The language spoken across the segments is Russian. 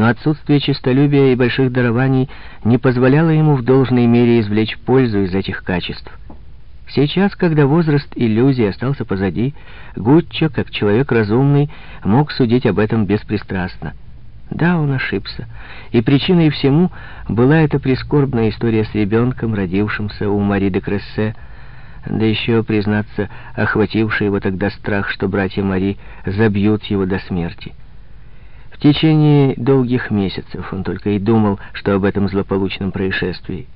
но отсутствие честолюбия и больших дарований не позволяло ему в должной мере извлечь пользу из этих качеств. Сейчас, когда возраст иллюзий остался позади, Гуччо, как человек разумный, мог судить об этом беспристрастно. Да, он ошибся. И причиной всему была эта прискорбная история с ребенком, родившимся у Мари де Крессе, да еще, признаться, охвативший его тогда страх, что братья Мари забьют его до смерти. В течение долгих месяцев он только и думал, что об этом злополучном происшествии.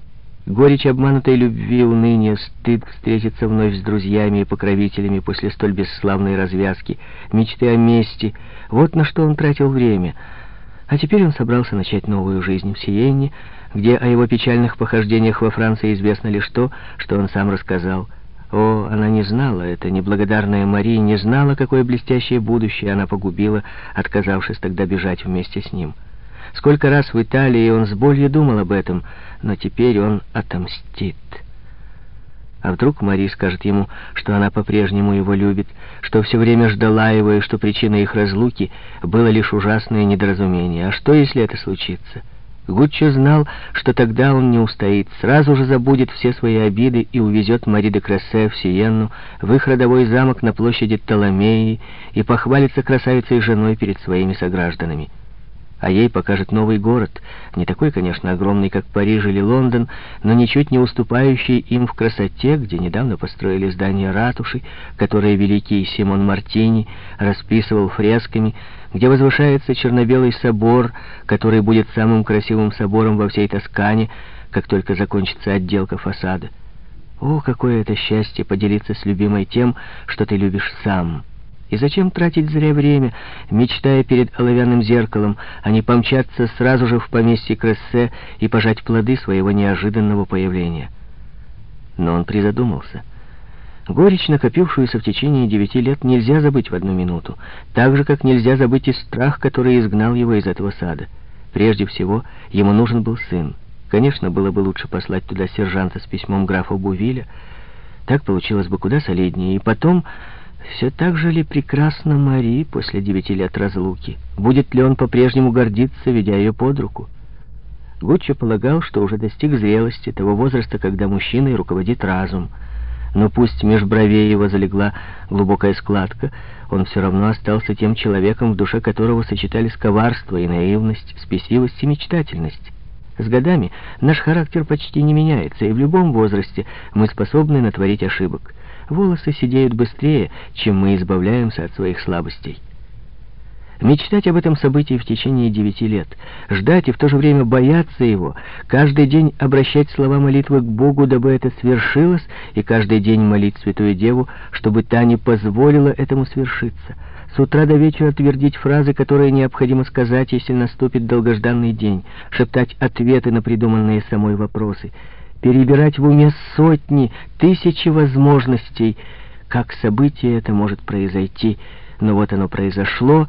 Горечь обманутой любви, уныние, стыд встретиться вновь с друзьями и покровителями после столь бесславной развязки, мечты о мести — вот на что он тратил время. А теперь он собрался начать новую жизнь в Сиенне, где о его печальных похождениях во Франции известно лишь то, что он сам рассказал. О, она не знала, эта неблагодарная Мария не знала, какое блестящее будущее она погубила, отказавшись тогда бежать вместе с ним. Сколько раз в Италии он с болью думал об этом, но теперь он отомстит. А вдруг Мари скажет ему, что она по-прежнему его любит, что все время ждала его, и что причиной их разлуки было лишь ужасное недоразумение. А что, если это случится? Гуччо знал, что тогда он не устоит, сразу же забудет все свои обиды и увезет Мари де Крессе в Сиенну, в их родовой замок на площади Толомеи и похвалится красавицей женой перед своими согражданами а ей покажет новый город, не такой, конечно, огромный, как Париж или Лондон, но ничуть не уступающий им в красоте, где недавно построили здание ратуши, которое великий Симон Мартини расписывал фресками, где возвышается черно-белый собор, который будет самым красивым собором во всей Тоскане, как только закончится отделка фасада. О, какое это счастье поделиться с любимой тем, что ты любишь сам!» И зачем тратить зря время, мечтая перед оловянным зеркалом, а не помчаться сразу же в поместье Крессе и пожать плоды своего неожиданного появления? Но он призадумался. Горечь, накопившуюся в течение девяти лет, нельзя забыть в одну минуту, так же, как нельзя забыть и страх, который изгнал его из этого сада. Прежде всего, ему нужен был сын. Конечно, было бы лучше послать туда сержанта с письмом графа Бувиля, так получилось бы куда солиднее, и потом... Все так же ли прекрасна Мари после девяти лет разлуки? Будет ли он по-прежнему гордиться, ведя ее под руку? Гуччо полагал, что уже достиг зрелости, того возраста, когда мужчиной руководит разум. Но пусть меж бровей его залегла глубокая складка, он все равно остался тем человеком, в душе которого сочетались коварство и наивность, спесивость и мечтательность. С годами наш характер почти не меняется, и в любом возрасте мы способны натворить ошибок волосы сидеют быстрее, чем мы избавляемся от своих слабостей. Мечтать об этом событии в течение девяти лет, ждать и в то же время бояться его, каждый день обращать слова молитвы к Богу, дабы это свершилось, и каждый день молить Святую Деву, чтобы та не позволила этому свершиться. С утра до вечера твердить фразы, которые необходимо сказать, если наступит долгожданный день, шептать ответы на придуманные самой вопросы — перебирать в уме сотни, тысячи возможностей, как событие это может произойти. Но вот оно произошло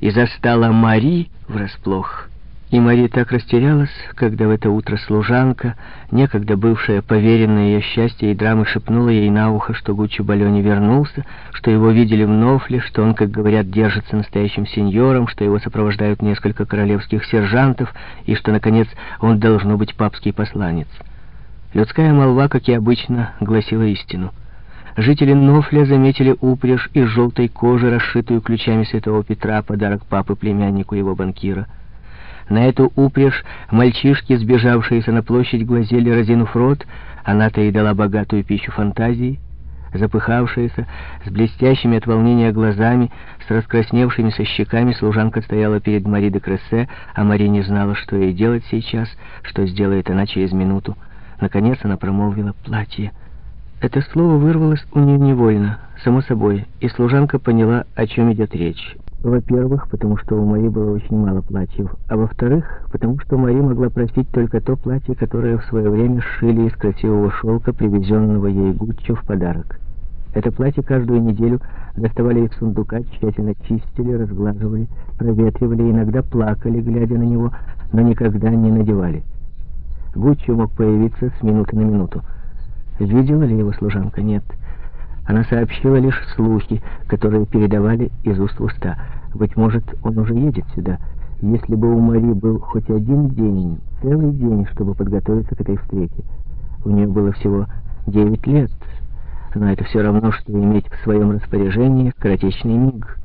и застало Мари врасплох. И Мари так растерялась, когда в это утро служанка, некогда бывшая поверенная ее счастья и драмы, шепнула ей на ухо, что Гуччо Балёни вернулся, что его видели в Нофле, что он, как говорят, держится настоящим сеньором, что его сопровождают несколько королевских сержантов и что, наконец, он должно быть папский посланец. Людская молва, как и обычно, гласила истину. Жители Нофля заметили упряжь из желтой кожи, расшитую ключами святого Петра, подарок папы племяннику его банкира. На эту упряжь мальчишки, сбежавшиеся на площадь, глазели, разинув рот, она-то и дала богатую пищу фантазии. Запыхавшаяся, с блестящими от волнения глазами, с раскрасневшимися щеками, служанка стояла перед Мари де Крессе, а Мари не знала, что ей делать сейчас, что сделает она через минуту. Наконец она промолвила «платье». Это слово вырвалось у нее невольно, само собой, и служанка поняла, о чем идет речь. Во-первых, потому что у Мари было очень мало платьев, а во-вторых, потому что Мари могла просить только то платье, которое в свое время сшили из красивого шелка, привезенного ей Гуччо в подарок. Это платье каждую неделю доставали из сундука, тщательно чистили, разглаживали, проветривали, иногда плакали, глядя на него, но никогда не надевали. Гуччо мог появиться с минуты на минуту. Видела ли его служанка? Нет. Она сообщила лишь слухи, которые передавали из уст в уста. Быть может, он уже едет сюда. если бы у Мари был хоть один день, целый день, чтобы подготовиться к этой встрече. У нее было всего девять лет, но это все равно, что иметь в своем распоряжении скоротечный миг.